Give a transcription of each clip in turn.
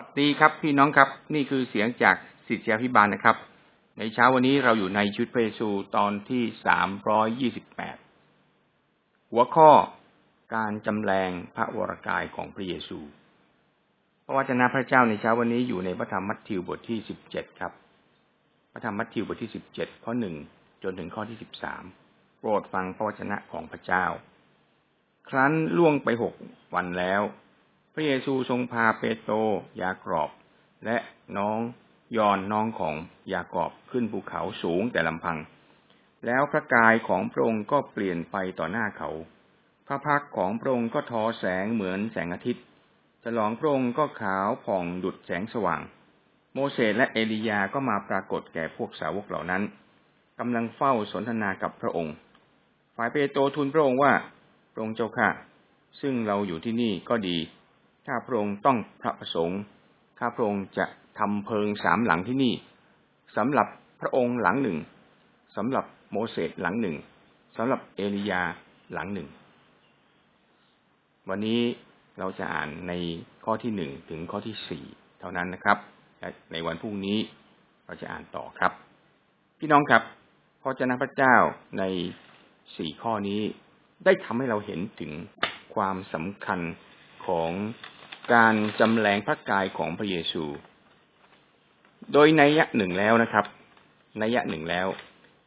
วัสดีครับพี่น้องครับนี่คือเสียงจากสิทธิพิบาลนะครับ ในเช้าวันนี้เราอยู่ในชุดพระเยซูตอนที่สามร้อยยี่สิบแปดหัวข้อการจำแรงพระวรกายของพระเยซู พระวจนะพระเจ้าในเช้าวันนี้อยู่ในพระธรรมมัทธิวบทที่สิบเจ็ดครับ พระธรรมมัทธิวบทที่สิบเจ็ดข้อหนึ่งจนถึงข้อที่สิบสามโปรดฟังพระวจนะของพระเจ้า ครั้นล่วงไปหกวันแล้ว ระเยซูทรงพาเปโตรยากรอบ และน้องยอนน้องของยากรอบขึ้นภูเขาสูงแต่ลำพัง แล้วพระกายของพระองค์ก็เปลี่ยนไปต่อหน้าเขา พระพักของพระองค์ก็ทอแสงเหมือนแสงอาทิตย์ฉลองพระองค์ก็ขาวผ่องดุดแสงสว่าง โมเสสและเอลียาก็มาปรากฏแก่พวกสาวกเหล่านั้นกำลังเฝ้าสนทนากับพระองค์ ฝ่ายเปโตรทูลพระองค์ว่าพระองค์เจ้าค่ะ ซึ่งเราอยู่ที่นี่ก็ดี ข้าพระองค์ต้องพระประสงค์ ข้าพระองค์จะทำเพิงสามหลังที่นี่สำหรับพระองค์หลังหนึ่งสำหรับโมเสสหลังหนึ่งสำหรับเอลียาหลังหนึ่ง วันนี้เราจะอ่านในข้อที่หนึ่งถึงข้อที่สี่เท่านั้นนะครับ ในวันพรุ่งนี้เราจะอ่านต่อครับ พี่น้องครับพระเจ้าพระเจ้าในสี่ข้อนี้ได้ทำให้เราเห็นถึงความสำคัญของ การจำแรงพระกายของพระเยซู โดยในยะหนึ่งแล้วนะครับ ในยะหนึ่งแล้ว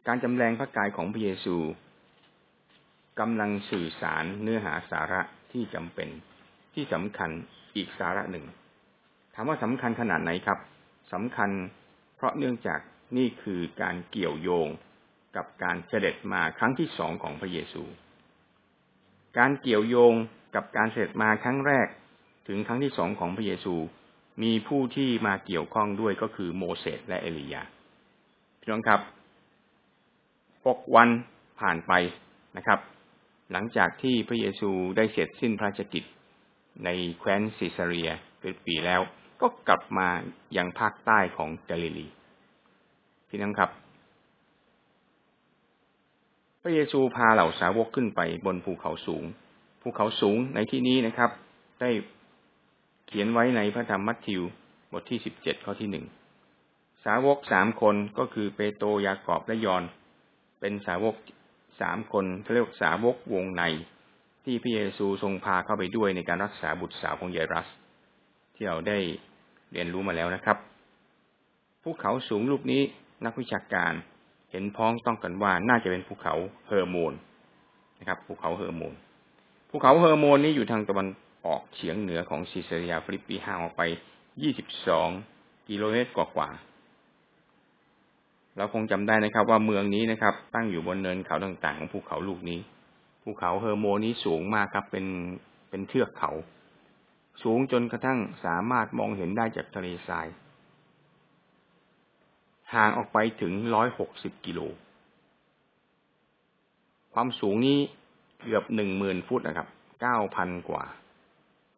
การจำแรงพระกายของพระเยซูกำลังสื่อสารเนื้อหาสาระที่จำเป็นที่สำคัญอีกสาระหนึ่ง ถามว่าสำคัญขนาดไหนครับสำคัญเพราะเนื่องจากนี่คือการเกี่ยวโยงกับการเสด็จมาครั้งที่สองของพระเยซู การเกี่ยวโยงกับการเสด็จมาครั้งแรก ถึงครั้งที่สองของพระเยซู มีผู้ที่มาเกี่ยวข้องด้วยก็คือโมเสสและเอลียาพี่น้องครับหกวันผ่านไปนะครับ หลังจากที่พระเยซูได้เสร็จสิ้นพระราชกิจในแคว้นซิซาเรียเป็นปีแล้ว ก็กลับมายังภาคใต้ของกาลิลี พี่น้องครับ พระเยซูพาเหล่าสาวกขึ้นไปบนภูเขาสูง ภูเขาสูงในที่นี้นะครับ ได้ ขียนไว้ในพระธรรมมัทธิว บทที่สิบเจ็ดข้อที่หนึ่ง สาวกสามคนก็คือเปโตรยากอบและยอน เป็นสาวกสามคนเขาเรียกสาวกวงใน ที่พระเยซูทรงพาเข้าไปด้วยในการรักษาบุตรสาวของไยรัส ที่เราได้เรียนรู้มาแล้วนะครับ ภูเขาสูงลูกนี้นักวิชาการเห็นพ้องต้องกันว่าน่าจะเป็นภูเขาเฮอร์โมนนะครับ ภูเขาเฮอร์โมนภูเขาเฮอร์โมนนี้อยู่ทางตะวัน ออกเฉียงเหนือของซิเซเรียฟิลิปปีห่างออกไป 22 กิโลเมตรกว่าๆ เราคงจำได้นะครับ ว่าเมืองนี้นะครับ ตั้งอยู่บนเนินเขาต่างๆ ของภูเขาลูกนี้ ภูเขาเฮอร์โมนี้สูงมากครับ เป็นเป็นเทือกเขา สูงจนกระทั่งสามารถมองเห็นได้จากทะเลทรายห่างออกไปถึง 160 กิโล ความสูงนี้เกือบหนึ่งหมื่นฟุตนะครับเก้าพันกว่า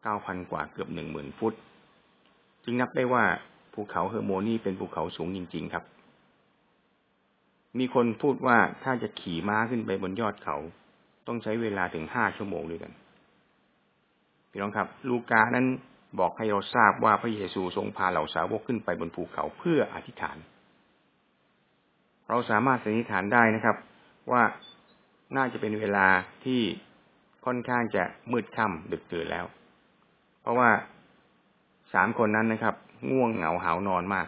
เก้าพันกว่าเกือบหนึ่งหมื่นฟุต จึงนับได้ว่าภูเขาเฮอร์โมนีเป็นภูเขาสูงจริง ๆ ครับ มีคนพูดว่าถ้าจะขี่ม้าขึ้นไปบนยอดเขา ต้องใช้เวลาถึงห้าชั่วโมงด้วยกัน พี่น้องครับ ลูกานั้นบอกให้เราทราบว่าพระเยซูทรงพาเหล่าสาวกขึ้นไปบนภูเขาเพื่ออธิษฐาน เราสามารถสันนิษฐานได้นะครับ ว่าน่าจะเป็นเวลาที่ค่อนข้างจะมืดค่ำดึกตื่นแล้ว เพราะว่าสามคนนั้นนะครับ ง่วงเหงาหานอนมาก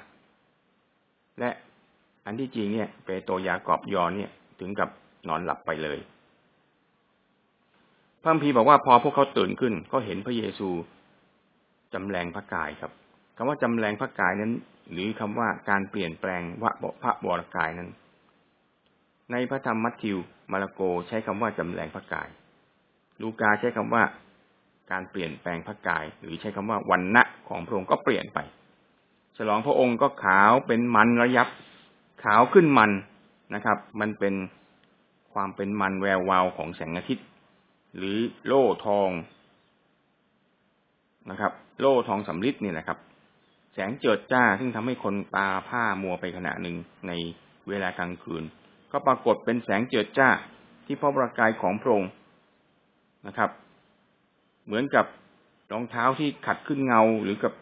และอันที่จริงเนี่ย เปโตรยากอบยอนเนี่ย ถึงกับนอนหลับไปเลยพระพีบอกว่าพอพวกเขาตื่นขึ้น ก็เห็นพระเยซูจำแรงพระกายครับคำว่าจำแรงพระกายนั้น หรือคำว่าการเปลี่ยนแปลงวะพระบรกายนั้น ในพระธรรมมัทธิวมาระโกใช้คำว่าจำแรงพระกาย ลูกาใช้คำว่า การเปลี่ยนแปลงพระกาย หรือใช้คำว่าวันณะของพระองค์ก็เปลี่ยนไป ฉลองพระองค์ก็ขาวเป็นมันระยับ ขาวขึ้นมันนะครับ มันเป็นความเป็นมันแวววาวของแสงอาทิตย์ หรือโล่ทองนะครับ โล่ทองสำริดนี่แหละครับ แสงเจิดจ้าซึ่งทำให้คนตาผ้ามัวไปขณะหนึ่งในเวลากลางคืน ก็ปรากฏเป็นแสงเจิดจ้าที่พระประกายของพระองค์นะครับ เหมือนกับรองเท้าที่ขัดขึ้นเงา หรือกับ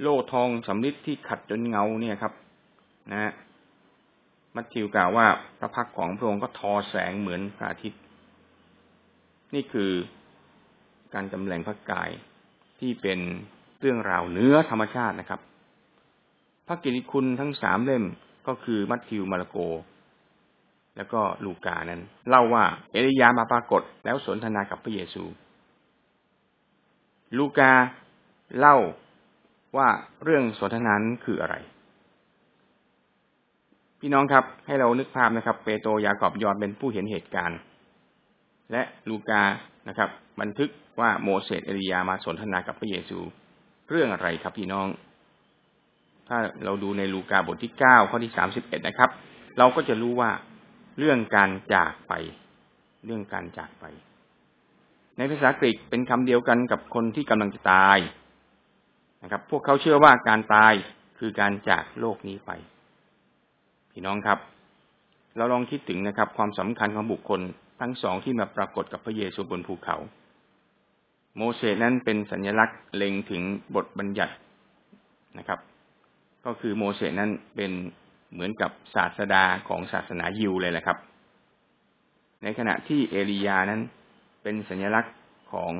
โล่ทองสำริดที่ขัดจนเงาเนี่ยครับนะมัทธิวกล่าวว่าพระพักของพระองค์ก็ทอแสงเหมือนพระอาทิตย์ นี่คือการจำแรงพระกายที่เป็นเรื่องราวเนื้อธรรมชาตินะครับ พระกิติคุณทั้งสามเล่มก็คือมัทธิวมาระโก แล้วก็ลูกานั้น เล่าว่าเอลียามาปรากฏแล้วสนทนากับพระเยซู ลูกาเล่าว่าเรื่องสนทนานั้นคืออะไร พี่น้องครับ ให้เรานึกภาพนะครับ เปโตรยากอบยอนเป็นผู้เห็นเหตุการณ์ และลูกานะครับ บันทึกว่าโมเสสเอลียามาสนทนากับพระเยซูเรื่องอะไรครับพี่น้อง ถ้าเราดูในลูกาบทที่เก้าข้อที่สามสิบเอ็ดนะครับ เราก็จะรู้ว่าเรื่องการจากไป เรื่องการจากไป ในภาษากรีกเป็นคำเดียวกันกับคนที่กำลังจะตายนะครับ พวกเขาเชื่อว่าการตายคือการจากโลกนี้ไป พี่น้องครับ เราลองคิดถึงนะครับ ความสำคัญของบุคคลทั้งสองที่มาปรากฏกับพระเยซูบนภูเขา โมเสสนั้นเป็นสัญลักษณ์เล็งถึงบทบัญญัตินะครับ ก็คือโมเสสนั้นเป็นเหมือนกับศาสดาของศาสนายิวเลยแหละครับ ในขณะที่เอลียานั้น เป็นสัญลักษณ์ของ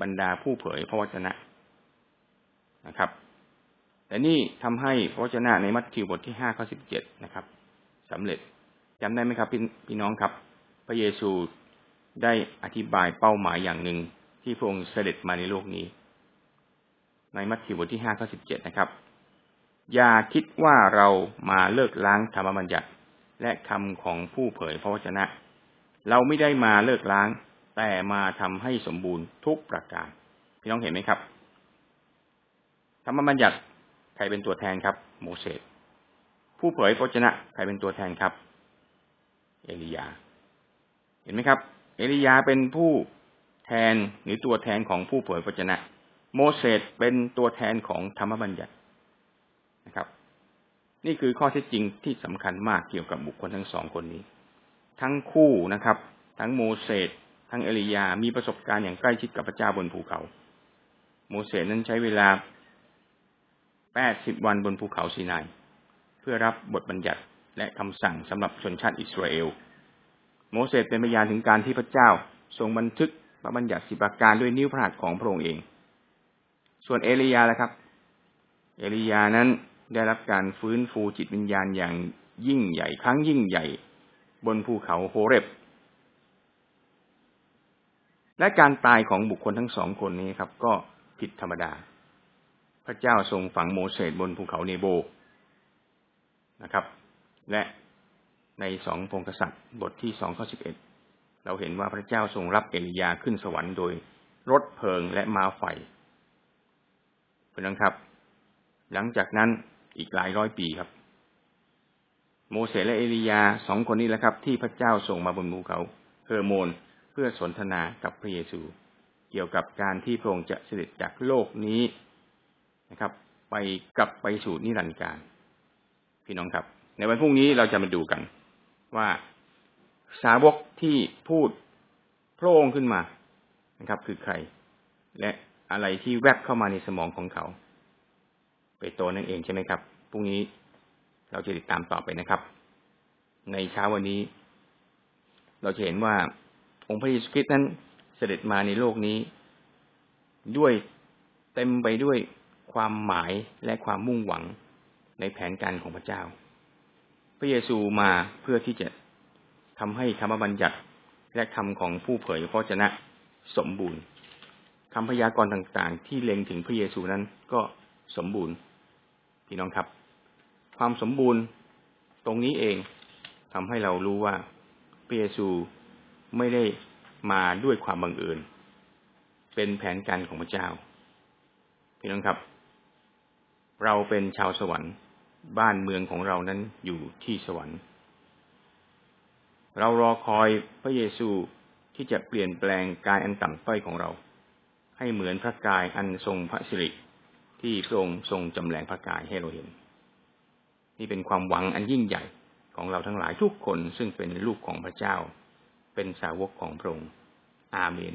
บรรดาผู้เผยพระวจนะนะครับ แต่นี่ทำให้พระวจนะในมัทธิวบทที่ห้าข้อสิบเจ็ดนะครับสำเร็จจำได้ไหมครับพพี่น้องครับ พระเยซูได้อธิบายเป้าหมายอย่างหนึ่งที่พระองค์เสด็จมาในโลกนี้ ในมัทธิวบทที่ห้าข้อสิบเจ็ดนะครับ อย่าคิดว่าเรามาเลิกล้างธรรมบัญญัติและคำของผู้เผยพระวจนะ เราไม่ได้มาเลิกล้าง แต่มาทำให้สมบูรณ์ทุกประการ พี่น้องเห็นไหมครับธรรมบัญญัติใครเป็นตัวแทนครับ โมเสสผู้เผยพระชนะใครเป็นตัวแทนครับ เอลียา เห็นไหมครับ เอลียาเป็นผู้แทนหรือตัวแทนของผู้เผยพระชนะ โมเสสเป็นตัวแทนของธรรมบัญญัตินะครับ นี่คือข้อเท็จจริงที่สำคัญมากเกี่ยวกับบุคคลทั้งสองคนนี้ ทั้งคู่นะครับ ทั้งโมเสส ทั้งเอลียามีประสบการณ์อย่างใกล้ชิดกับพระเจ้าบนภูเขา โมเสสนั้นใช้เวลาแปดสิบวันบนภูเขาซีนายเพื่อรับบทบัญญัติและคำสั่งสำหรับชนชาติอิสราเอล โมเสสเป็นพยานถึงการที่พระเจ้าทรงบันทึกพระบัญญัติสิบประการด้วยนิ้วพระหัตถ์ของพระองค์เอง ส่วนเอลียาล่ะครับ เอลียานั้นได้รับการฟื้นฟูจิตวิญญาณอย่างยิ่งใหญ่ครั้งยิ่งใหญ่ บนภูเขาโฮเรบ และการตายของบุคคลทั้งสองคนนี้ครับ ก็ผิดธรรมดา พระเจ้าทรงฝังโมเสสบนภูเขาเนโบนะครับ และในสองพงกษัตริย์บทที่สองข้อสิบเอ็ดเราเห็นว่าพระเจ้าทรงรับเอลียาขึ้นสวรรค์โดยรถเพลิงและม้าไฟเพื่อนครับ หลังจากนั้นอีกหลายร้อยปีครับ โมเสสและเอลียาสองคนนี้แหละครับ ที่พระเจ้าส่งมาบนภูเขาเฮอร์โมน เพื่อสนทนากับพระเยซู เกี่ยวกับการที่พระองค์จะเสด็จจากโลกนี้นะครับ ไปกลับไปสู่นิรันดร์การ พี่น้องครับ ในวันพรุ่งนี้เราจะมาดูกัน ว่าสาวกที่พูดโพร่งขึ้นมานะครับ คือใคร และอะไรที่แวบเข้ามาในสมองของเขา ไปโตนั่นเองใช่ไหมครับพรุ่งนี้เราจะติดตามต่อไปนะครับ ในเช้าวันนี้ เราจะเห็นว่า องค์พระเยซูคริสต์นั้นเสด็จมาในโลกนี้ ด้วยเต็มไปด้วยความหมายและความมุ่งหวังในแผนการของพระเจ้า พระเยซูมาเพื่อที่จะทำให้ธรรมบัญญัติและคำของผู้เผยพระชนะสมบูรณ์คำพยากรณ์ต่างๆ ที่เล็งถึงพระเยซูนั้นก็สมบูรณ์พี่น้องครับ ความสมบูรณ์ตรงนี้เองทำให้เรารู้ว่าพระเยซู ไม่ได้มาด้วยความบังเอิญ เป็นแผนการของพระเจ้า พี่น้องครับ เราเป็นชาวสวรรค์ บ้านเมืองของเรานั้นอยู่ที่สวรรค์ เรารอคอยพระเยซูที่จะเปลี่ยนแปลงกายอันต่ำต้อยของเรา ให้เหมือนพระกายอันทรงพระสิริที่พระองค์ทรงจำแรงพระกายให้เราเห็น นี่เป็นความหวังอันยิ่งใหญ่ของเราทั้งหลายทุกคนซึ่งเป็นลูกของพระเจ้า เป็นสาวกของพระองค์อาเมน